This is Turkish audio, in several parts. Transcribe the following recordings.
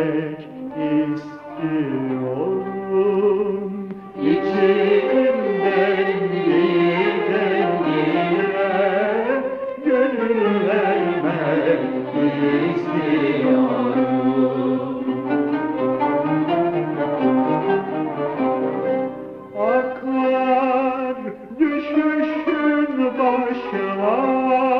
gönül vermek istiyorum. İçimden birden istiyorum. Akar düşüşün başıma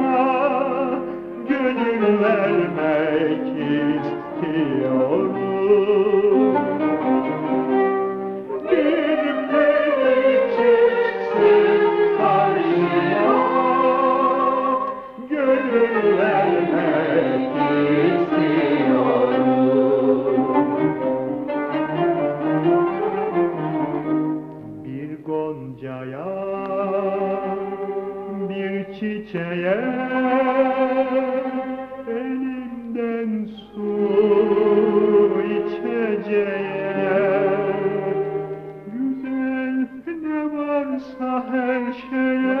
vermek istiyorum Bir peri karşıma Gönül vermek istiyorum bir goncaya, bir çiçeğe varsa her şeye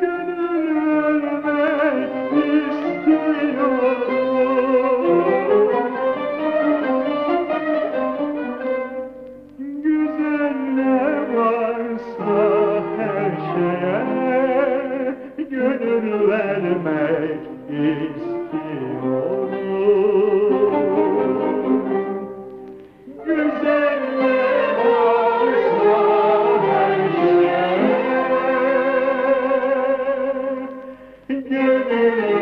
gönül vermek Güzel ne varsa her şeye gönül vermek istiyorum. ne ne ne